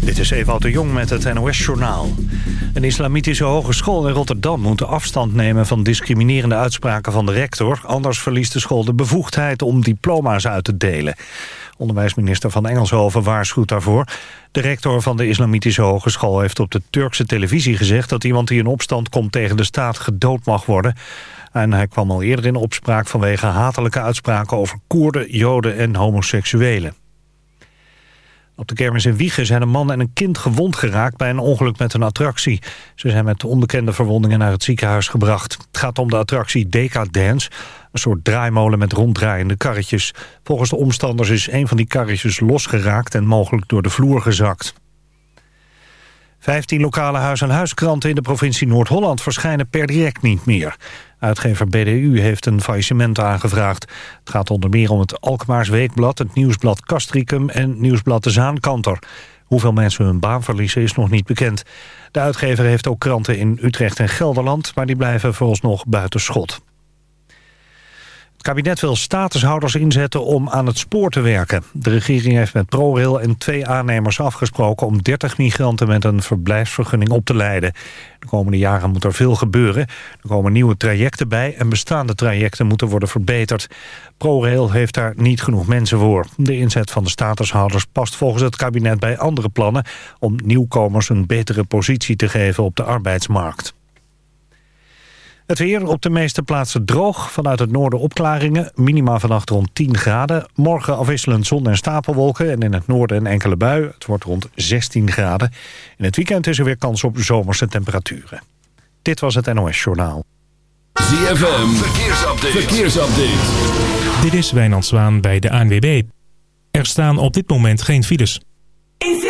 Dit is Ewout de Jong met het NOS-journaal. Een islamitische hogeschool in Rotterdam moet afstand nemen... van discriminerende uitspraken van de rector. Anders verliest de school de bevoegdheid om diploma's uit te delen. Onderwijsminister van Engelshoven waarschuwt daarvoor. De rector van de islamitische hogeschool heeft op de Turkse televisie gezegd... dat iemand die in opstand komt tegen de staat gedood mag worden. En hij kwam al eerder in opspraak vanwege hatelijke uitspraken... over Koerden, Joden en homoseksuelen. Op de kermis in Wiegen zijn een man en een kind gewond geraakt bij een ongeluk met een attractie. Ze zijn met onbekende verwondingen naar het ziekenhuis gebracht. Het gaat om de attractie Deca Dance, een soort draaimolen met ronddraaiende karretjes. Volgens de omstanders is een van die karretjes losgeraakt en mogelijk door de vloer gezakt. Vijftien lokale huis-aan-huiskranten in de provincie Noord-Holland verschijnen per direct niet meer. Uitgever BDU heeft een faillissement aangevraagd. Het gaat onder meer om het Alkmaars Weekblad, het Nieuwsblad Castricum en Nieuwsblad de Zaankanter. Hoeveel mensen hun baan verliezen is nog niet bekend. De uitgever heeft ook kranten in Utrecht en Gelderland, maar die blijven vooralsnog buiten schot. Het kabinet wil statushouders inzetten om aan het spoor te werken. De regering heeft met ProRail en twee aannemers afgesproken... om 30 migranten met een verblijfsvergunning op te leiden. De komende jaren moet er veel gebeuren. Er komen nieuwe trajecten bij en bestaande trajecten moeten worden verbeterd. ProRail heeft daar niet genoeg mensen voor. De inzet van de statushouders past volgens het kabinet bij andere plannen... om nieuwkomers een betere positie te geven op de arbeidsmarkt. Het weer op de meeste plaatsen droog. Vanuit het noorden opklaringen. Minima vannacht rond 10 graden. Morgen afwisselend zon en stapelwolken. En in het noorden een enkele bui. Het wordt rond 16 graden. In het weekend is er weer kans op zomerse temperaturen. Dit was het NOS Journaal. ZFM. Verkeersupdate. Verkeersupdate. Dit is Wijnand Zwaan bij de ANWB. Er staan op dit moment geen files. In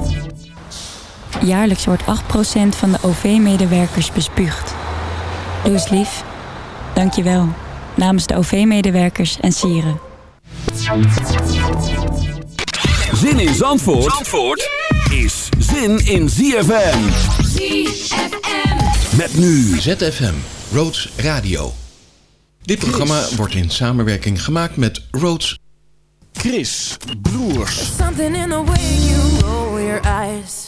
Jaarlijks wordt 8% van de OV-medewerkers bespuugd. Doe eens lief. Dank je wel. Namens de OV-medewerkers en sieren. Zin in Zandvoort, Zandvoort is zin in ZFM. ZFM. Met nu ZFM, Roads Radio. Dit programma wordt in samenwerking gemaakt met Roads Chris Broers. Something in the way you roll your eyes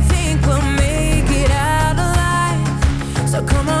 come on.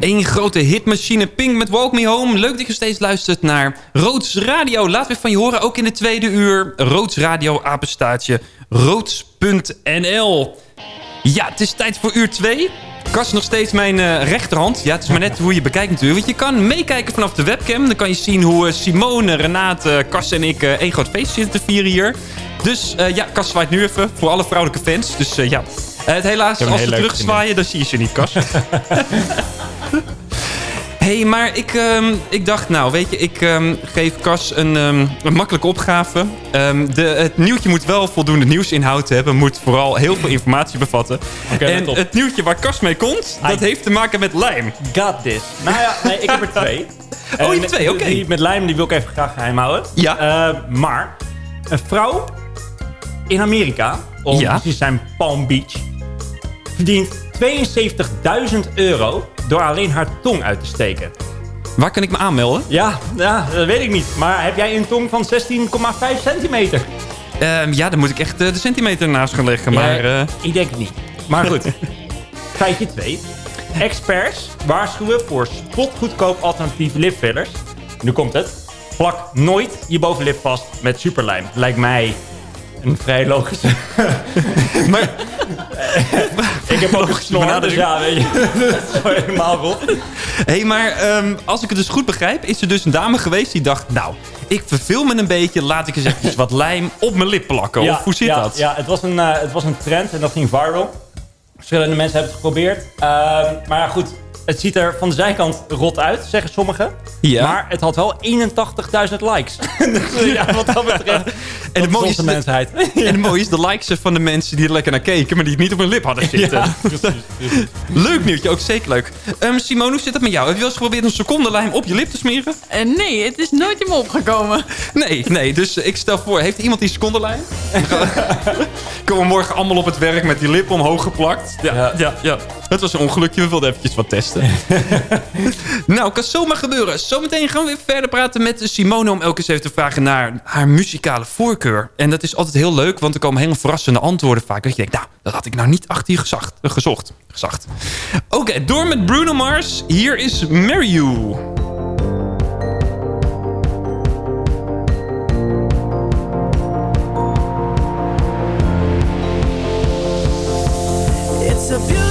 Eén grote hitmachine, Pink met Walk Me Home. Leuk dat je steeds luistert naar Roods Radio. Laat weer van je horen, ook in de tweede uur. Roods Radio, apenstaartje, roods.nl. Ja, het is tijd voor uur 2. Kas nog steeds mijn eh, rechterhand. Ja, het is maar net hoe je bekijkt natuurlijk. Want je kan meekijken vanaf de webcam. Dan kan je zien hoe eh, Simone, Renate, Kas en ik eh, één groot feest zitten te vieren hier. Dus eh, ja, Kas zwaait nu even voor alle vrouwelijke fans. Dus eh, ja, het helaas, als ze terugzwaaien, dan zie je ze niet, Kas. hey, maar ik, ehm, ik dacht, nou, weet je, ik ehm, geef Cas een, ehm, een makkelijke opgave. De, het nieuwtje moet wel voldoende nieuwsinhoud hebben. Moet vooral heel veel informatie bevatten. Oké, en het nieuwtje waar Cas mee komt, dat heeft te maken met lijm. Got this. Nou ja, nee, ik heb er twee. Oh, je hebt En twee, oké. Die met lijm die wil ik even graag geheim houden. Ja. Eh, maar een vrouw in Amerika, om Ja. zijn Palm Beach, verdient 72.000 euro door alleen haar tong uit te steken. Waar kan ik me aanmelden? Ja, ja, dat weet ik niet. Maar heb jij een tong van 16,5 centimeter? Ehm, ja, dan moet ik echt eh, de centimeter naast gaan leggen. Maar eh, Ik denk het niet. Maar goed. Feitje 2. Experts waarschuwen voor spotgoedkoop alternatieve lipfillers. Nu komt het. Plak nooit je bovenlip vast met superlijm. Lijkt mij een vrij logische... maar ik heb ook een snor, dus ja, weet je. dat is gewoon helemaal rot. hey, maar ehm, als ik het dus goed begrijp, is er dus een dame geweest die dacht... Nou, ik verveel me een beetje, laat ik eens even wat lijm op mijn lip plakken. of hoe zit ja, dat? Ja, het was, een, eh, het was een trend en dat ging viral. Verschillende mensen hebben het geprobeerd. Ehm, maar ja, goed. Het ziet er van de zijkant rot uit, zeggen sommigen. Ja. Maar het had wel 81.000 likes. dus ja, wat dat betreft. En het mooie is de de- mensheid. En het mooie is de likes van de mensen die er lekker naar keken, maar die het niet op hun lip hadden zitten. Ja, precies, precies. Leuk nieuwtje, ook zeker leuk. Ehm Simone, hoe zit het met jou? Heb je wel eens geprobeerd een secondenlijm op je lip te smeren? Eh, nee, het is nooit in me opgekomen. Nee, nee. Dus ik stel voor, heeft iemand die secondenlijm? Komen we morgen allemaal op het werk met die lip omhoog geplakt? Ja, ja, ja. Het was een ongelukje, we wilden eventjes wat testen. nou, kan zomaar gebeuren. Zometeen gaan we weer verder praten met Simone... om elke eens even te vragen naar haar muzikale voorkeur. En dat is altijd heel leuk, want er komen helemaal verrassende antwoorden vaak. Dat je denkt, nou, dat had ik nou niet achter je gezacht, eh, gezocht. gezacht. Oké, door met Bruno Mars. Hier is Marry You. It's a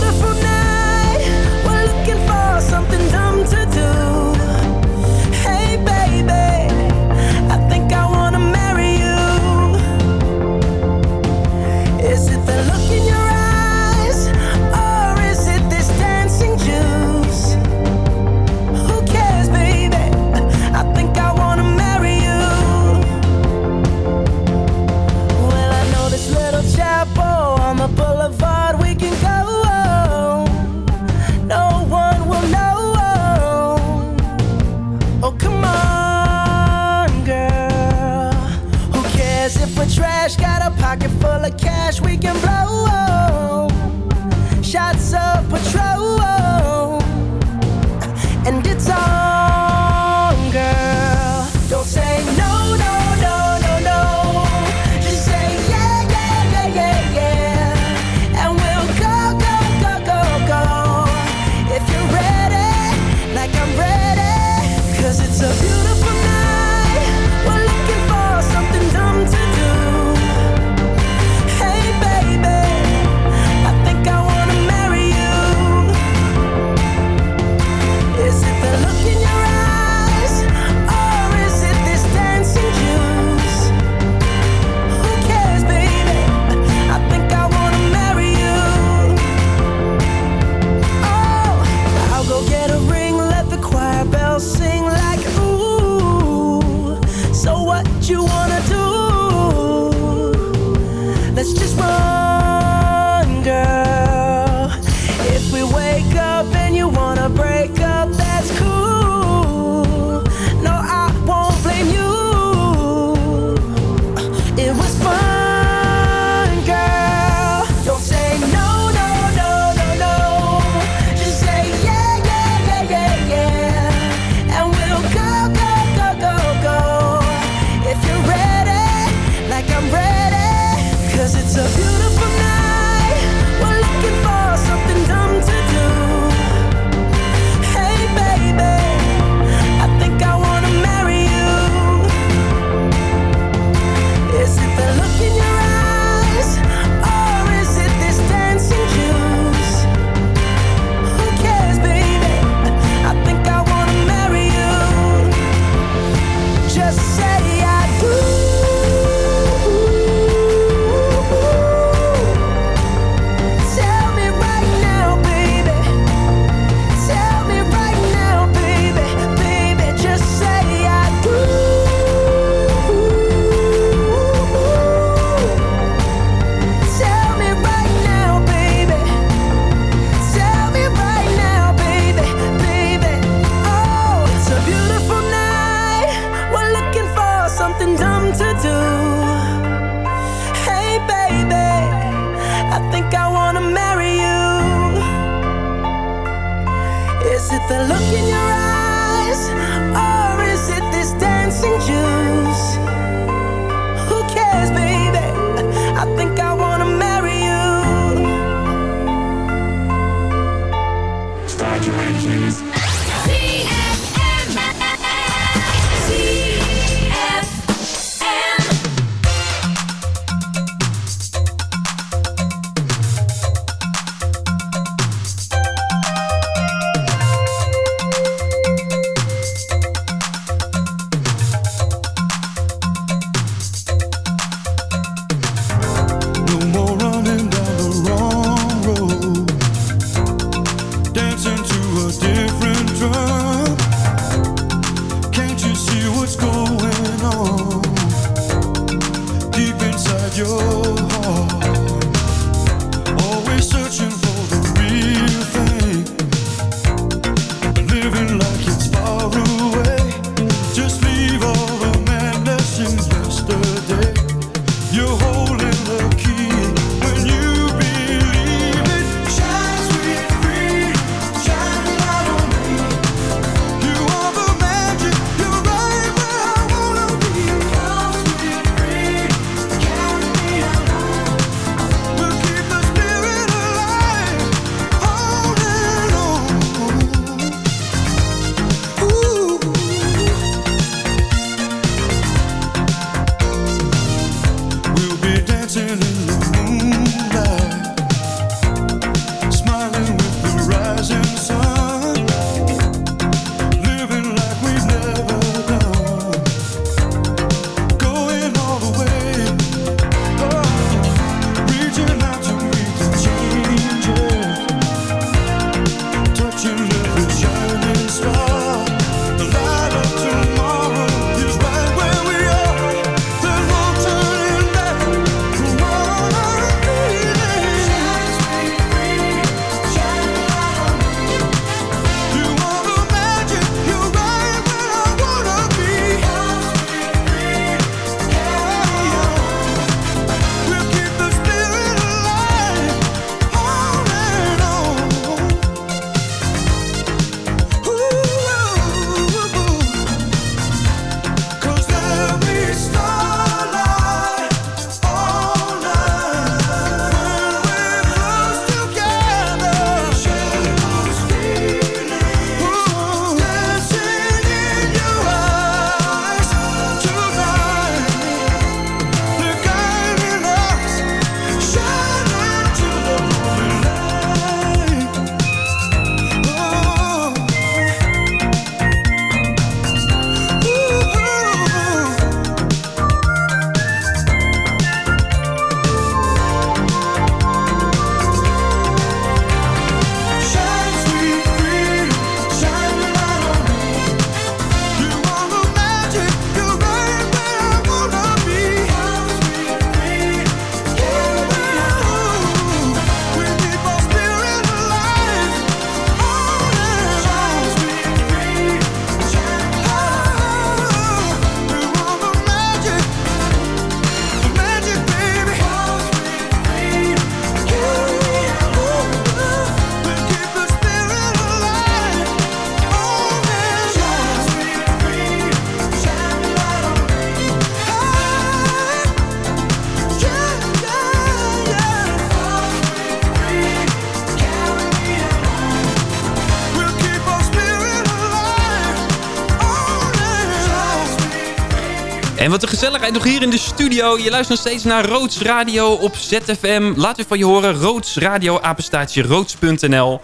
En wat een gezelligheid nog hier in de studio. Je luistert nog steeds naar Roods Radio op ZFM. Laat weer van je horen. Roods Radio, apenstaatje, roods.nl.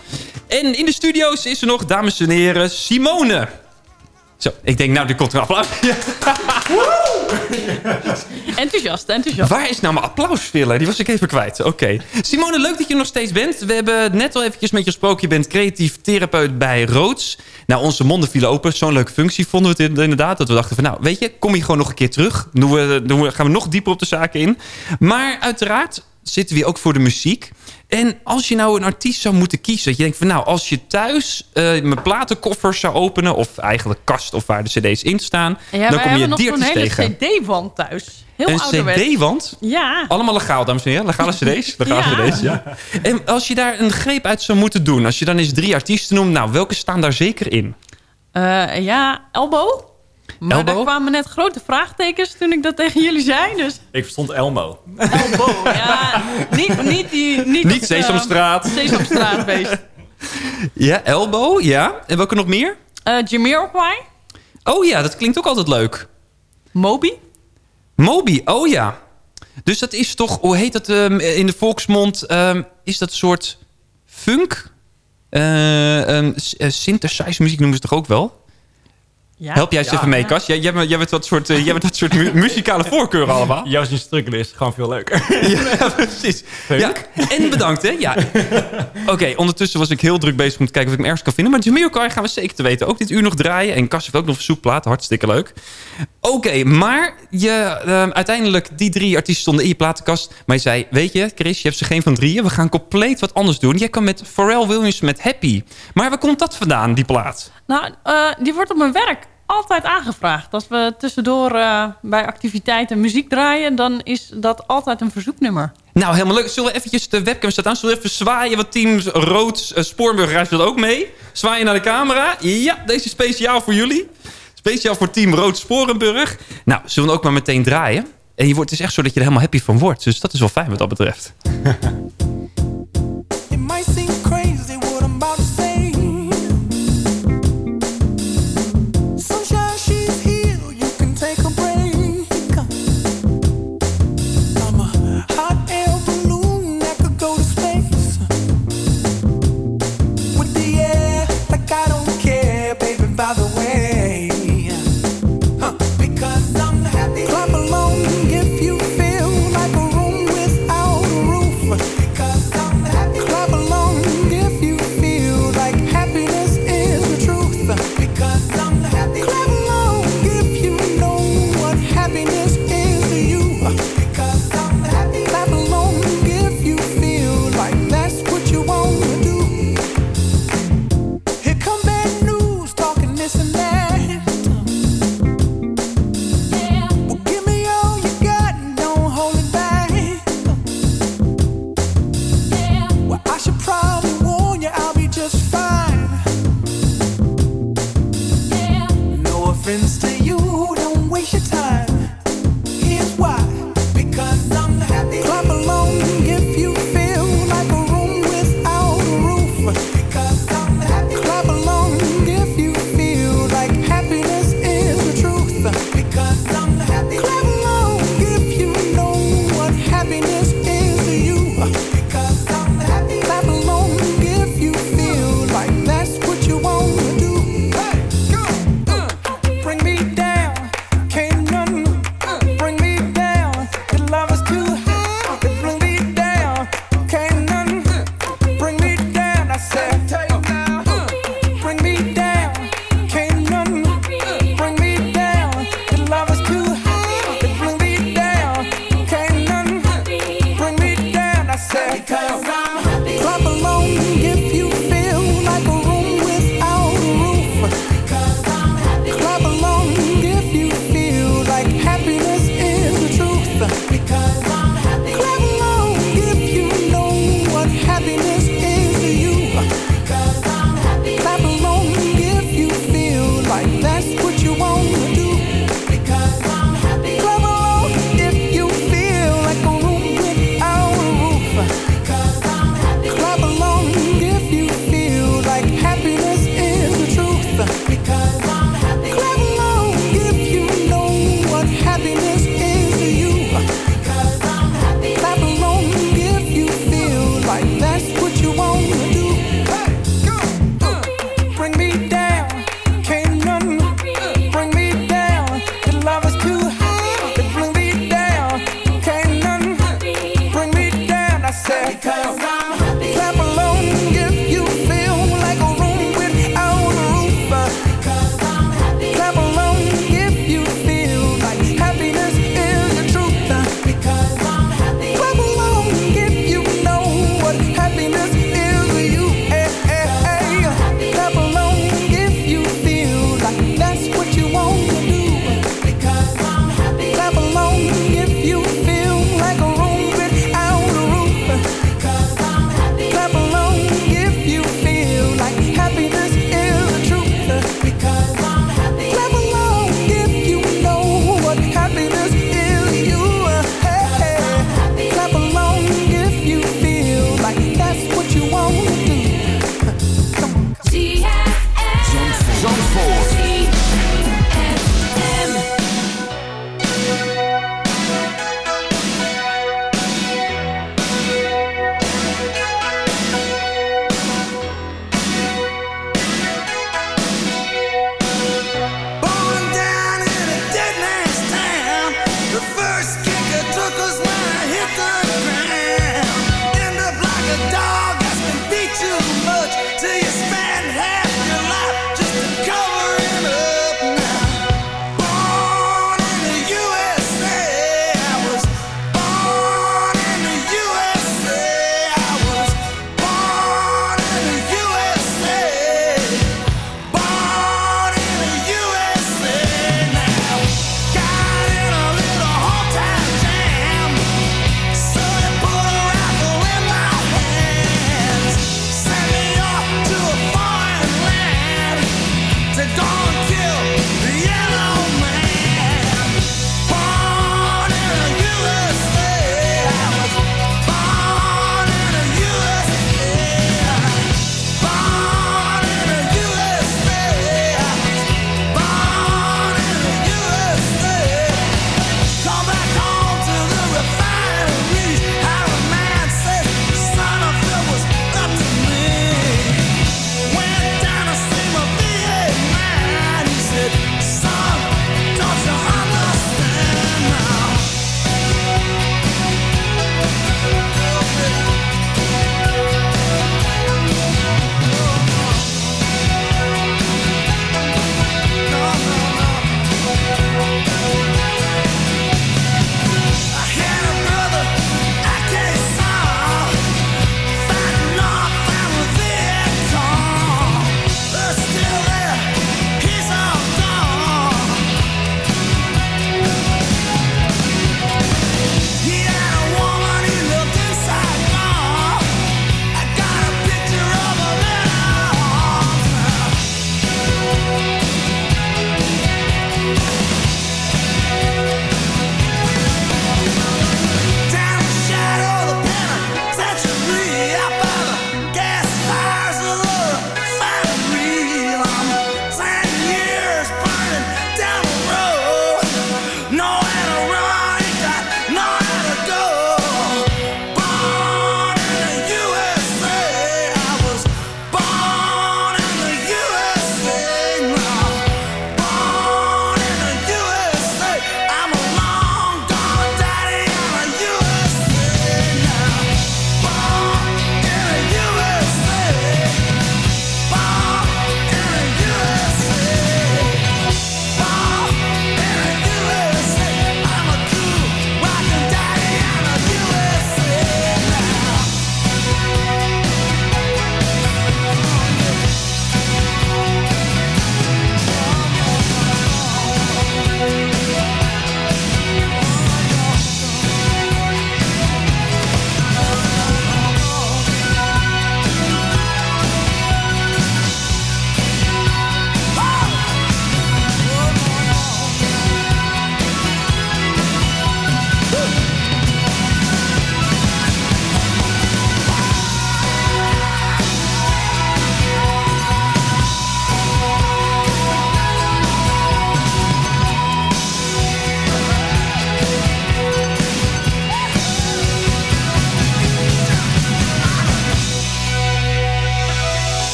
En in de studio's is er nog, dames en heren, Simone. Zo, ik denk, nou, er komt een applaus. Enthousiast, enthousiast. Waar is nou mijn applausfiller? Die was ik even kwijt. Oké. Simone, leuk dat je nog steeds bent. We hebben net al eventjes met je gesproken. Je bent creatief therapeut bij Roods. Nou, onze monden vielen open. Zo'n leuke functie vonden we het inderdaad. Dat we dachten van, nou, weet je, kom je gewoon nog een keer terug. We, gaan we nog dieper op de zaken in. Maar uiteraard zitten we hier ook voor de muziek. En als je nou een artiest zou moeten kiezen... dat je denkt van nou, als je thuis uh, mijn platenkoffer zou openen... of eigenlijk kast of waar de cd's in staan... Ja, dan kom je nog een hele cd-wand thuis. Heel een cd-wand? Ja. Allemaal legaal, dames en heren. Legale cd's. Legale Ja. cd's, ja. En als je daar een greep uit zou moeten doen... als je dan eens drie artiesten noemt... nou, welke staan daar zeker in? Eh, ja, Elbow. Maar Elbow? daar kwamen net grote vraagtekens toen ik dat tegen jullie zei. Dus Ik verstond Elmo. Elbow, ja. Niet, niet, die, niet, Niet Sesamstraat. eh, Sesamstraatbeest. Ja, Elbow, ja. En welke nog meer? Eh Jamiroquai. Oh ja, dat klinkt ook altijd leuk. Moby. Moby, oh ja. Dus dat is toch, hoe heet dat ehm, in de volksmond? ehm, is dat een soort funk? Eh um, synthesize muziek noemen ze toch ook wel? Ja. Help jij eens Ja. even mee, Kas. Jij, jij, bent- jij bent dat soort, eh, jij bent dat soort mu- muzikale voorkeuren allemaal. Jouw zien struggelen is gewoon veel leuker. Ja, precies. Ja, en bedankt, hè. Ja. Oké, ondertussen was ik heel druk bezig om te kijken of ik hem ergens kan vinden. Maar Jamiroquai gaan we zeker te weten ook dit uur nog draaien. En Kas heeft ook nog verzoekplaat. Hartstikke leuk. Oké, maar je, ehm, uiteindelijk die drie artiesten stonden in je platenkast. Maar je zei, weet je, Chris, je hebt ze geen van drieën. We gaan compleet wat anders doen. Jij kan met Pharrell Williams met Happy. Maar waar komt dat vandaan, die plaat? Nou, eh, die wordt op mijn werk altijd aangevraagd. Als we tussendoor eh, bij activiteiten muziek draaien... dan is dat altijd een verzoeknummer. Nou, helemaal leuk. Zullen we eventjes de webcam staat aan? Zullen we even zwaaien? Want team Rood uh, Spoorburger luistert ook mee. Zwaaien naar de camera. Ja, deze is speciaal voor jullie. Speciaal voor team Rood Sporenburg. Nou, zullen we ook maar meteen draaien? En je wordt, het is echt zo dat je er helemaal happy van wordt. Dus dat is wel fijn wat dat betreft.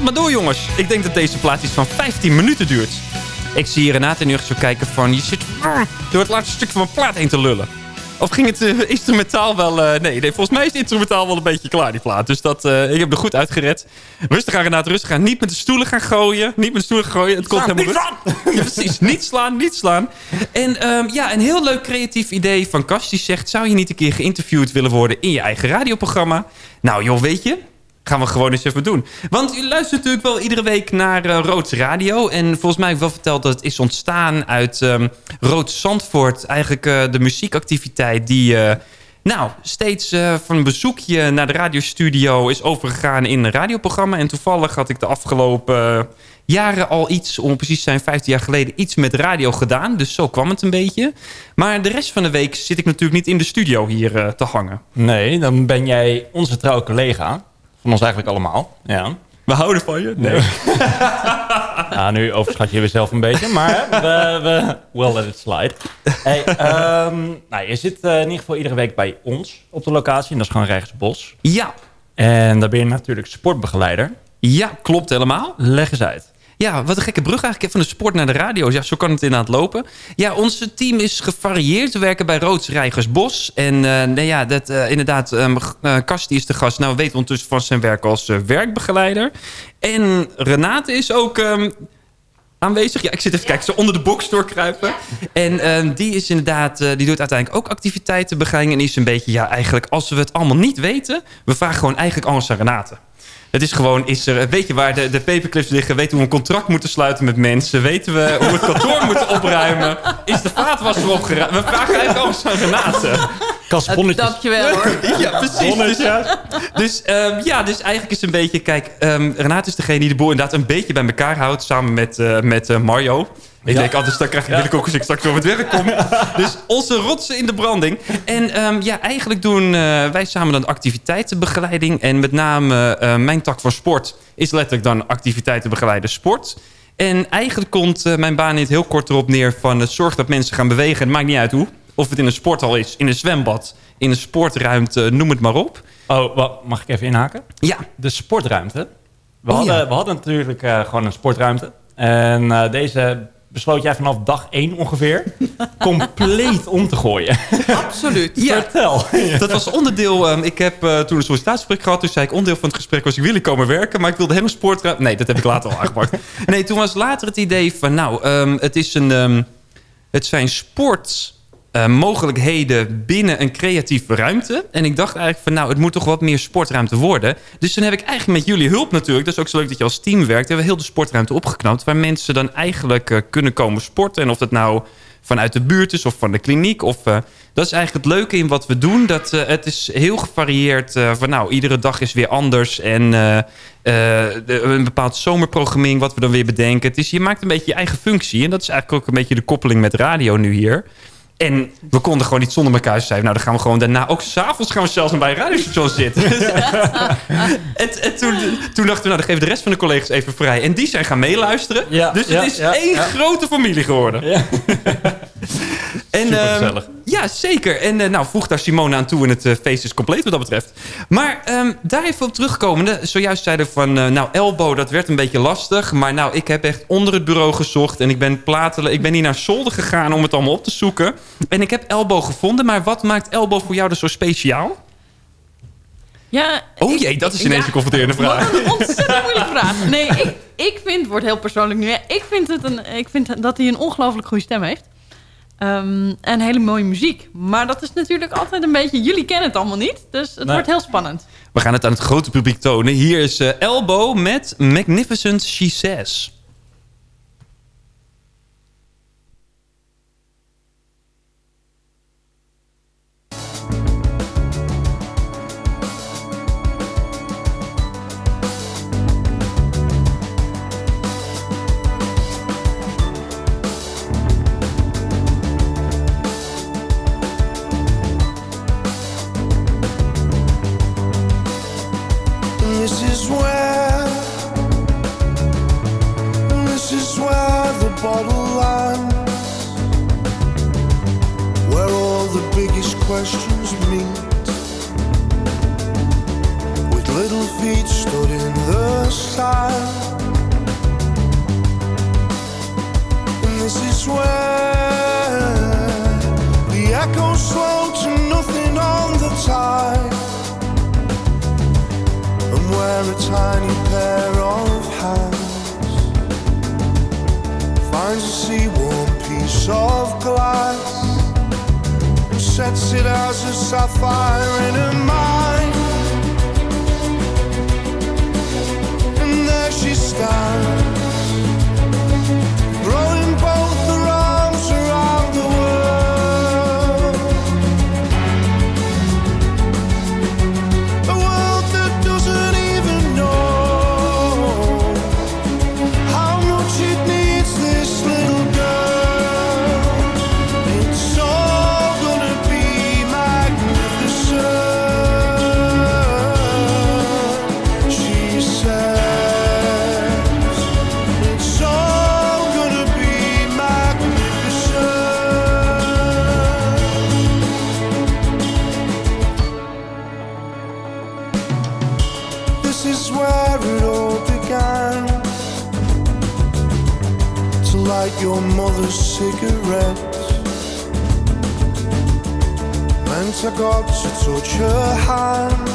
gaat maar door, jongens. Ik denk dat deze plaat iets van 15 minuten duurt. Ik zie Renate nu echt zo kijken van... Je zit door het laatste stuk van mijn plaat heen te lullen. Of ging het eh, instrumentaal wel... eh, nee, nee, volgens mij is het instrumentaal wel een beetje klaar, die plaat. Dus dat, eh, ik heb er goed uitgered. Rustig aan, Renate, rustig aan. Niet met de stoelen gaan gooien. Niet met de stoelen gaan gooien. Het komt helemaal goed. Ja, precies. Niet slaan, niet slaan. En ehm, ja, een heel leuk creatief idee van Kast. Die zegt, zou je niet een keer geïnterviewd willen worden in je eigen radioprogramma? Nou joh, weet je... Gaan we gewoon eens even doen. Want u luistert natuurlijk wel iedere week naar eh, Roods Radio. En volgens mij heb ik wel verteld dat het is ontstaan uit ehm Roods Zandvoort. Eigenlijk eh, de muziekactiviteit die... eh, nou, steeds van een bezoekje naar de radiostudio is overgegaan in een radioprogramma. En toevallig had ik de afgelopen jaren al iets, om precies te zijn 15 jaar geleden, iets met radio gedaan. Dus zo kwam het een beetje. Maar de rest van de week zit ik natuurlijk niet in de studio hier te hangen. Nee, dan ben jij onze trouwe collega. Van ons eigenlijk allemaal. Ja. We houden van je? Nee. ja, nu overschat je jezelf een beetje, maar we, we well let it slide. Hey, ehm, nou, je zit eh, in ieder geval iedere week bij ons op de locatie. En dat is gewoon Rijksbos. Ja. En daar ben je natuurlijk sportbegeleider. Ja, klopt helemaal. Leg eens uit. Ja, wat een gekke brug eigenlijk. Van de sport naar de radio. Ja, zo kan het inderdaad lopen. Ja, ons team is gevarieerd. We werken bij Roods Rijgersbos. En eh nou ja, dat, eh, inderdaad, um, Kasti is de gast. Nou, we weten ondertussen van zijn werk als eh, werkbegeleider. En Renate is ook... ehm, aanwezig. Ja, ik zit even kijken, zo onder de box doorkruipen. En ehm, die is inderdaad, eh, die doet uiteindelijk ook activiteitenbegeleiding. En die is een beetje, ja, eigenlijk als we het allemaal niet weten... we vragen gewoon eigenlijk alles aan Renate. Het is gewoon, is er, weet je waar de, de paperclips liggen? Weten we een contract moeten sluiten met mensen? Weten we hoe we het kantoor moeten opruimen? Is de vaatwasser opgeruimd? We vragen eigenlijk alles aan Renate. Kasponnetjes. Dankjewel hoor. Ja, precies. Dus, dus, ehm, ja, dus eigenlijk is het een beetje... Kijk, ehm, Renate is degene die de boel inderdaad een beetje bij elkaar houdt... samen met, eh, met eh, Mario. Ik denk altijd, dan krijg ik billenkoek als ik straks weer op het werk kom. Dus onze rotsen in de branding. En ehm, ja, eigenlijk doen eh, wij samen dan activiteitenbegeleiding. En met name eh, mijn tak van sport is letterlijk dan activiteitenbegeleider sport. En eigenlijk komt eh, mijn baan niet heel kort erop neer van... het zorg dat mensen gaan bewegen. Het maakt niet uit hoe. Of het in een sporthal is, in een zwembad, in een sportruimte, noem het maar op. Oh, mag ik even inhaken? Ja. De sportruimte. We, Oh, hadden, ja. we hadden natuurlijk eh, gewoon een sportruimte. En eh, deze besloot jij vanaf dag 1 ongeveer compleet om te gooien. Absoluut. Ja, Vertel. dat was onderdeel. ehm, ik heb eh, toen een sollicitatiegesprek gehad. Toen zei ik onderdeel van het gesprek was ik wil ik komen werken. Maar ik wilde helemaal sport. Nee, dat heb ik later al aangepakt. Nee, toen was later het idee van nou, ehm, het is een. ehm, het zijn sport. Eh, mogelijkheden binnen een creatieve ruimte. En ik dacht eigenlijk van nou, het moet toch wat meer sportruimte worden. Dus toen heb ik eigenlijk met jullie hulp natuurlijk... dat is ook zo leuk dat je als team werkt... hebben we heel de sportruimte opgeknapt... waar mensen dan eigenlijk eh, kunnen komen sporten. En of dat nou vanuit de buurt is of van de kliniek. Of, eh, dat is eigenlijk het leuke in wat we doen. Dat, het is heel gevarieerd. eh, van nou, iedere dag is weer anders. En een bepaald zomerprogrammering wat we dan weer bedenken. Het is, je maakt een beetje je eigen functie. En dat is eigenlijk ook een beetje de koppeling met radio nu hier. En we konden gewoon niet zonder elkaar zijn. Nou, dan gaan we gewoon daarna... Ook s'avonds gaan we zelfs bij een radiostation zitten. en, en toen, toen dachten we, nou, dan geven we de rest van de collega's even vrij. En die zijn gaan meeluisteren. Ja, dus ja, het is één grote familie geworden. Ja. En, Supergezellig. ehm, ja, zeker. En eh, nou, voeg daar Simone aan toe en het eh, feest is compleet wat dat betreft. Maar ehm, daar even op terugkomende. Zojuist zeiden we van, eh, nou, Elbow, dat werd een beetje lastig. Maar nou, ik heb echt onder het bureau gezocht. En ik ben platelen. Ik ben hier naar Zolder gegaan om het allemaal op te zoeken. En ik heb Elbow gevonden. Maar wat maakt Elbow voor jou dus zo speciaal? Ja, Oh jee, dat is ineens Ja. een confronterende vraag. Wat een ontzettend moeilijke vraag. Nee, ik, ik vind, het wordt heel persoonlijk nu. hè. Ik vind, het een, ik vind dat hij een ongelooflijk goede stem heeft. Ehm, en hele mooie muziek. Maar dat is natuurlijk altijd een beetje... Jullie kennen het allemaal niet. Dus het Nee. wordt heel spannend. We gaan het aan het grote publiek tonen. Hier is eh, Elbow met Magnificent She Says. for the land where all the biggest questions meet. With little feet stood in the sand, and this is where the echoes slow to nothing on the tide, and where a tiny pair of hands finds a seaworn piece of glass sets it as a sapphire in her mind. And there she stands. cigarettes. Meant I got to touch her hand.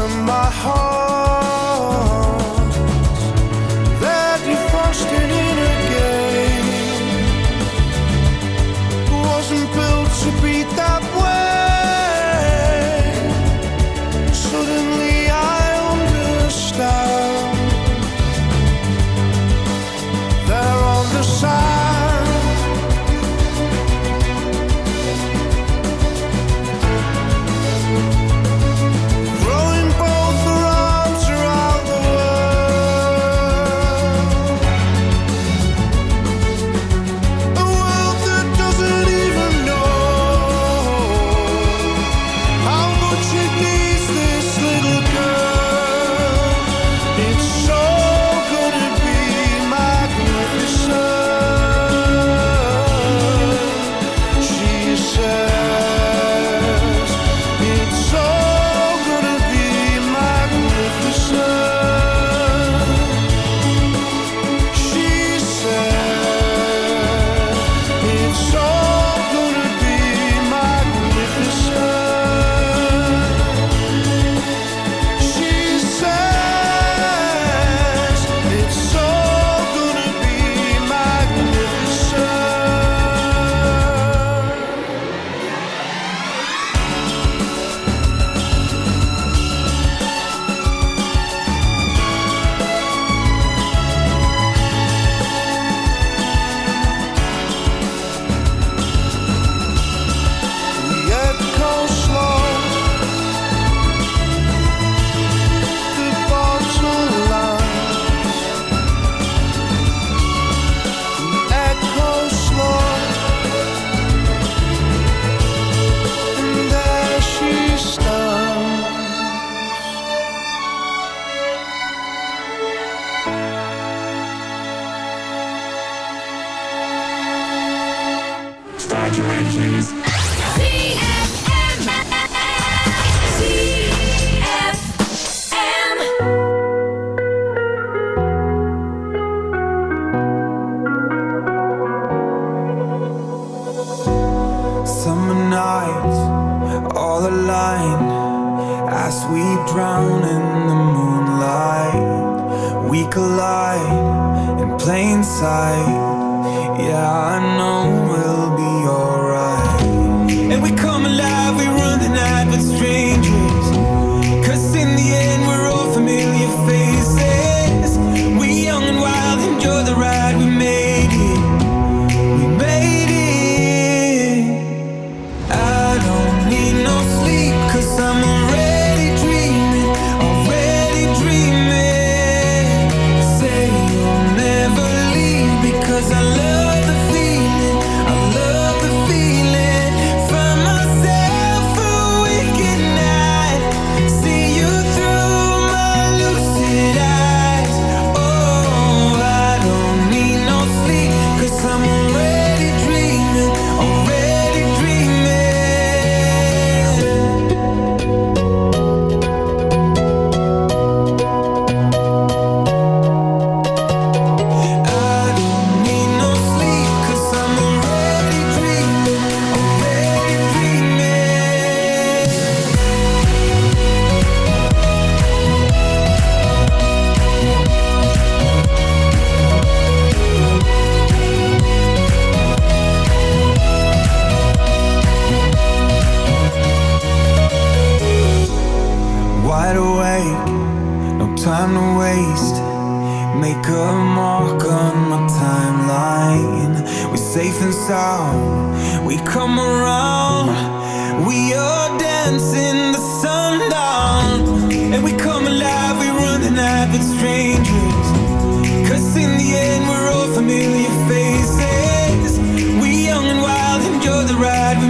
And my heart exaggerations time to waste. Make a mark on my timeline. We're safe and sound. We come around. We are dancing the sundown. And we come alive. We run the night with strangers. Cause in the end, we're all familiar faces. We young and wild, enjoy the ride.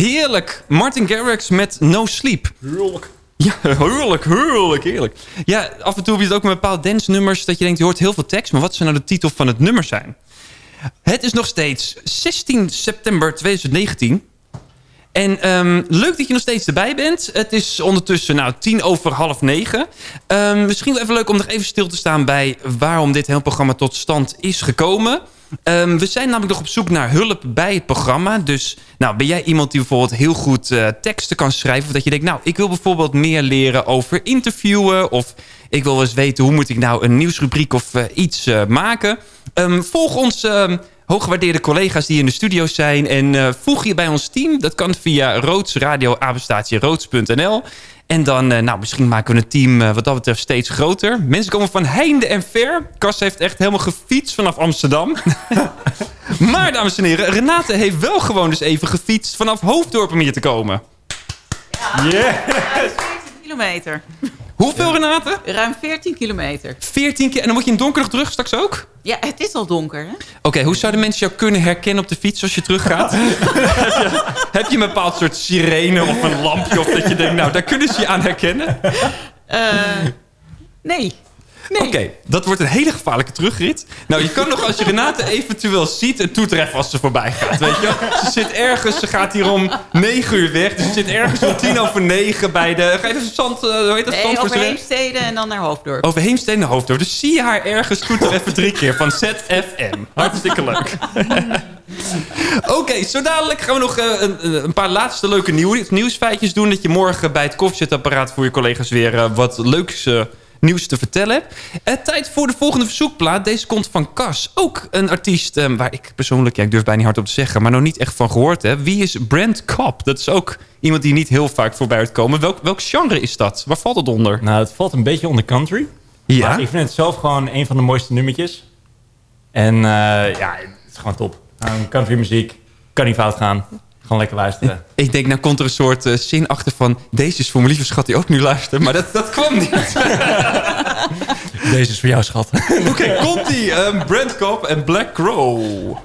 Heerlijk. Martin Garrix met No Sleep. Heerlijk. Ja, heerlijk, heerlijk, heerlijk. Ja, af en toe heb je het ook met bepaalde dance-nummers... dat je denkt, je hoort heel veel tekst... maar wat zou nou de titel van het nummer zijn? Het is nog steeds 16 september 2019... En ehm, leuk dat je nog steeds erbij bent. Het is ondertussen nou, tien over half negen. Ehm, misschien wel even leuk om nog even stil te staan bij waarom dit hele programma tot stand is gekomen. Ehm, we zijn namelijk nog op zoek naar hulp bij het programma. Dus nou, ben jij iemand die bijvoorbeeld heel goed eh, teksten kan schrijven? Of dat je denkt, nou, ik wil bijvoorbeeld meer leren over interviewen. Of ik wil eens weten, hoe moet ik nou een nieuwsrubriek of eh, iets eh, maken? Ehm, volg ons... ehm, hooggewaardeerde collega's die in de studio zijn. En voeg je bij ons team. Dat kan via roodsradio.nl. En dan, eh, nou, misschien maken we een team eh, wat dat betreft steeds groter. Mensen komen van heinde en ver. Cas heeft echt helemaal gefietst vanaf Amsterdam. maar, dames en heren, Renate heeft wel gewoon dus even gefietst vanaf Hoofddorp om hier te komen. Ja. 14 kilometer. Hoeveel, Renate? Ruim 14 kilometer. 14 keer. En dan moet je in donker nog terug straks ook? Ja, het is al donker, hè? Oké, hoe zouden mensen jou kunnen herkennen op de fiets als je teruggaat? heb, je, heb je een bepaald soort sirene of een lampje... of dat je denkt, nou, daar kunnen ze je aan herkennen? Eh, nee. Oké, dat wordt een hele gevaarlijke terugrit. Nou, je kan nog als je Renate eventueel ziet... een toeter even als ze voorbij gaat, weet je? Ze zit ergens, ze gaat hier om 9 uur weg. Dus ze zit ergens om tien over negen bij de... Ga even zand, uh, hoe heet dat? Nee, over? Heemstede en dan naar Hoofddorp. Over Heemstede naar Hoofddorp. Dus zie je haar ergens toeter even drie keer van ZFM. Hartstikke leuk. Oké, zo dadelijk gaan we nog eh, een, een paar laatste leuke nieuw, nieuwsfeitjes doen. Dat je morgen bij het koffiezetapparaat voor je collega's weer eh, wat leuks eh, nieuws te vertellen hebt. Eh, tijd voor de volgende verzoekplaat. Deze komt van Cas. Ook een artiest eh, waar ik persoonlijk, ja, ik durf bijna niet hard op te zeggen... maar nog niet echt van gehoord heb. Wie is Brent Cobb? Dat is ook iemand die niet heel vaak voorbij wordt komen. Welk, welk genre is dat? Waar valt het onder? Nou, het valt een beetje onder country. Ja? Maar ik vind het zelf gewoon een van de mooiste nummertjes. En eh, ja, het is gewoon top. Nou, country muziek, kan niet fout gaan. Gewoon lekker luisteren. Ik denk, nou komt er een soort eh, zin achter van... deze is voor mijn lieve schat die ook nu luistert. Maar dat, dat kwam niet. Deze is voor jou, schat. Oké, komt-ie. Um, Brent Cobb en Black Crow.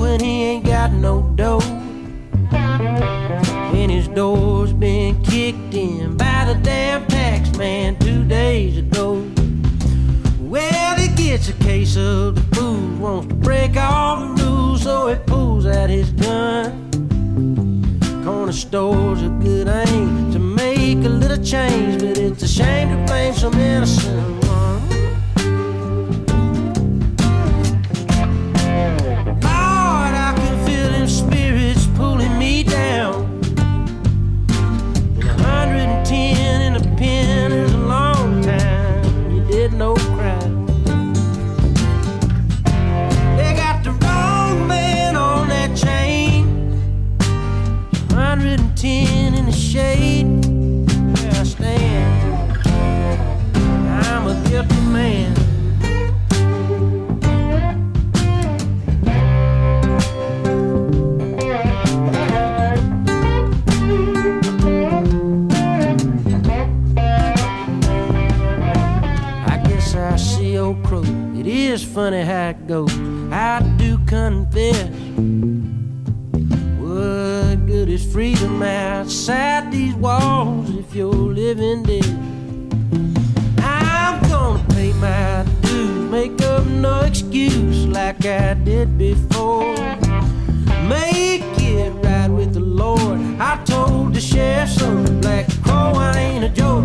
When he ain't got no dough? And his door's been kicked in by the damn tax man two days ago. Well, he gets a case of the food, wants to break all the rules, so he pulls out his gun. Corner store's a good aim to make a little change, but it's a shame to blame some innocent Is funny how it goes. I do confess. What good is freedom outside these walls if you're living dead? I'm gonna pay my dues, make up no excuse like I did before. Make it right with the Lord. I told the sheriff so. Black Crow, oh, I ain't a joke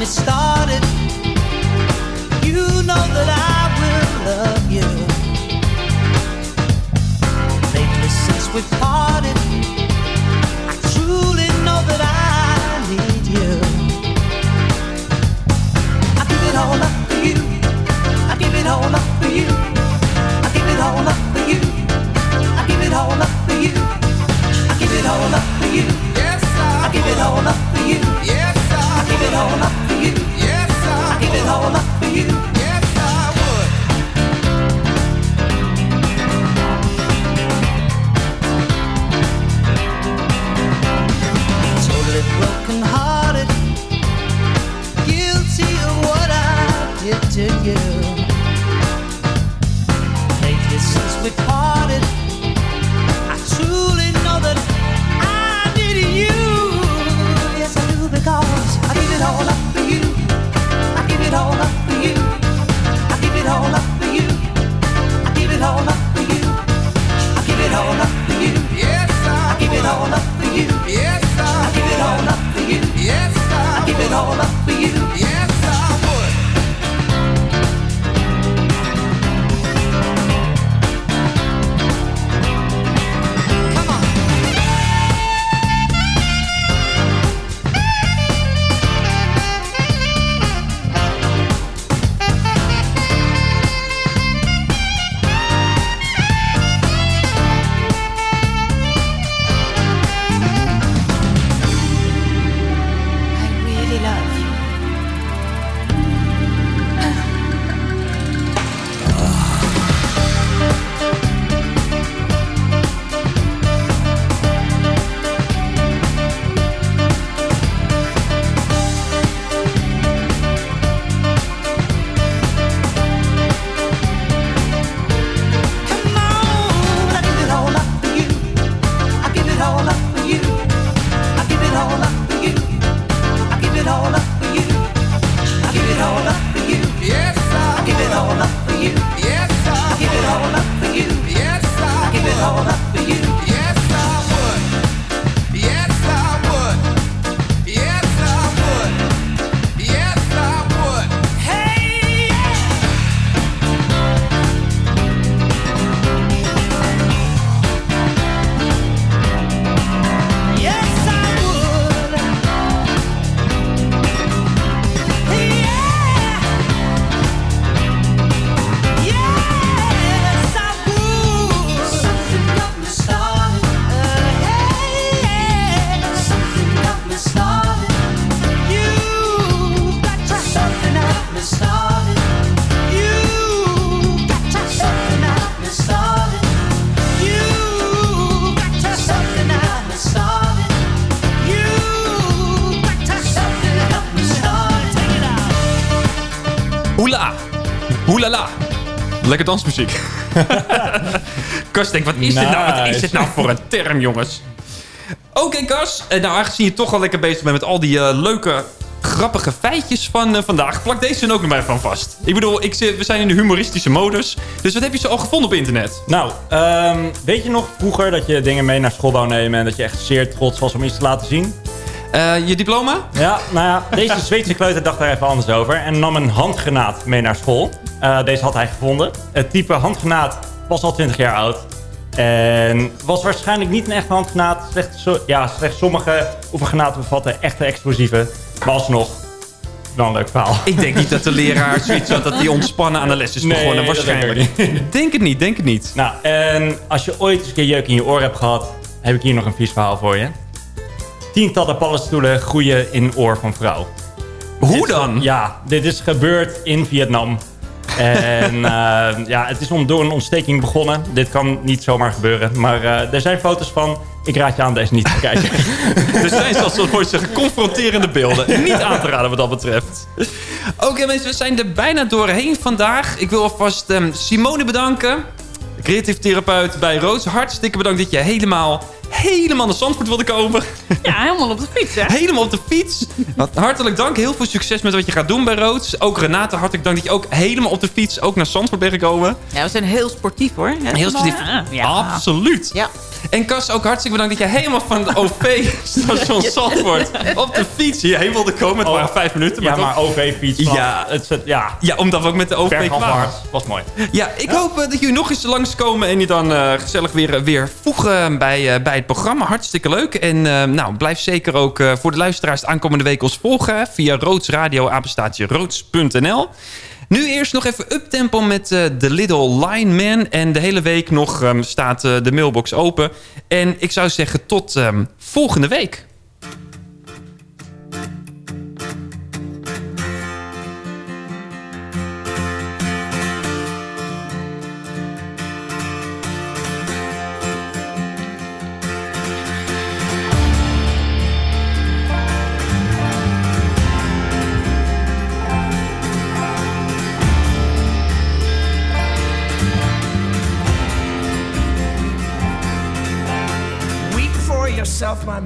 me started Lekker dansmuziek. Kas denkt, wat is, dit nou, wat is dit nou voor een term, jongens? Oké, Kas. Eh, Nou, aangezien je toch al lekker bezig bent met al die eh, leuke, grappige feitjes van eh, vandaag... plak deze er ook nog maar van vast. Ik bedoel, ik we zijn in de humoristische modus. Dus wat heb je zo al gevonden op internet? Nou, ehm, weet je nog vroeger dat je dingen mee naar school wou nemen... en dat je echt zeer trots was om iets te laten zien? Eh, je diploma? Ja, nou ja, deze Zweedse kleuter dacht daar even anders over... en nam een handgranaat mee naar school. Eh, deze had hij gevonden. Het type handgranaat was al 20 jaar oud. En was waarschijnlijk niet een echte handgranaat. Slechts, zo, ja, slechts sommige oefengranaten bevatten echte explosieven. Maar alsnog, wel een leuk verhaal. Ik denk niet dat de leraar zoiets had dat hij ontspannen aan de les is Nee, begonnen. denk Waarschijnlijk. ik niet. Denk het niet, denk het niet. Nou, en als je ooit eens een keer jeuk in je oor hebt gehad... heb ik hier nog een vies verhaal voor je. Tientallen paddenstoelen groeien in een oor van vrouw. Hoe dan? Ja, dit is gebeurd in Vietnam. En eh, ja, het is om, door een ontsteking begonnen. Dit kan niet zomaar gebeuren. Maar eh, er zijn foto's van. Ik raad je aan deze niet te kijken. Er zijn zoals we ooit zeggen confronterende beelden. Niet aan te raden wat dat betreft. Oké mensen, we zijn er bijna doorheen vandaag. Ik wil alvast ehm, Simone bedanken. Creatief therapeut bij Roos. Hartstikke bedankt dat je helemaal, helemaal naar Zandvoort wilde komen. Ja, helemaal op de fiets, hè? Helemaal op de fiets. Wat hartelijk dank. Heel veel succes met wat je gaat doen bij Roods. Ook Renate, hartelijk dank dat je ook helemaal op de fiets ook naar Zandvoort bent gekomen. Ja, we zijn heel sportief hoor. Heel sportief. Ja. Absoluut. Ja. En Cas, ook hartstikke bedankt dat je helemaal van de OV-station Zandvoort op de fiets hierheen wilde komen. Het waren vijf minuten. ja, maar OV-fiets. Ja. het, zit- ja. Ja, omdat we ook met de OV kwamen. Was mooi. Ja, ik hoop eh, dat jullie nog eens langskomen en je dan eh, gezellig weer, eh, weer voegen bij, bij het programma. Hartstikke leuk. En nou, blijf zeker ook voor de luisteraars de aankomende week ons volgen via Roods Radio, apenstaatje roods.nl. Nu eerst nog even uptempo met eh The Little Lineman. En de hele week nog ehm, staat eh, de mailbox open. En ik zou zeggen tot ehm, volgende week.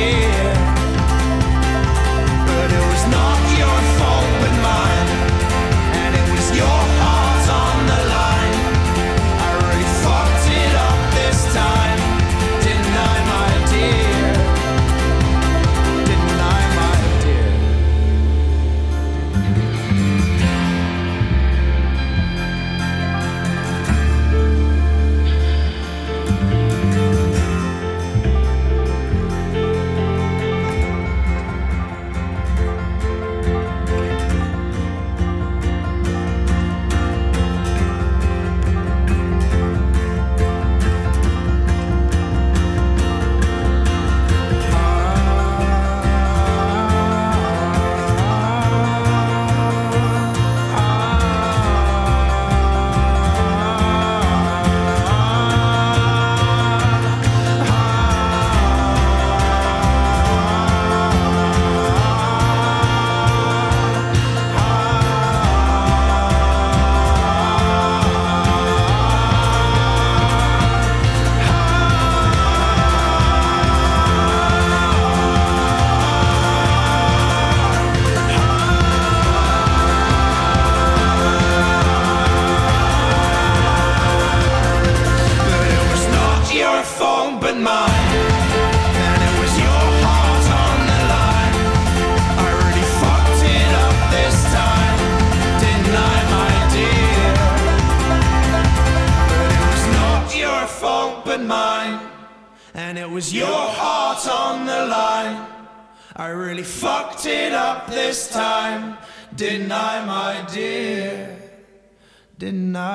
yeah.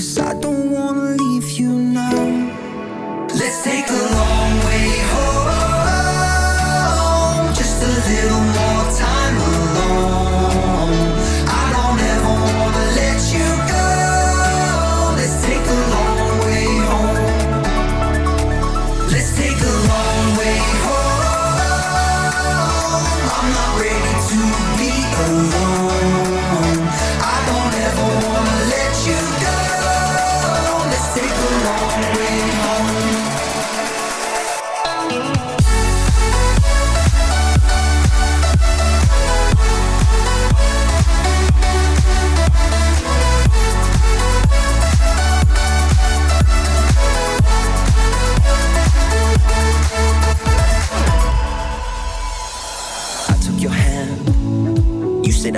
Cause I don't wanna leave you now. Let's take a long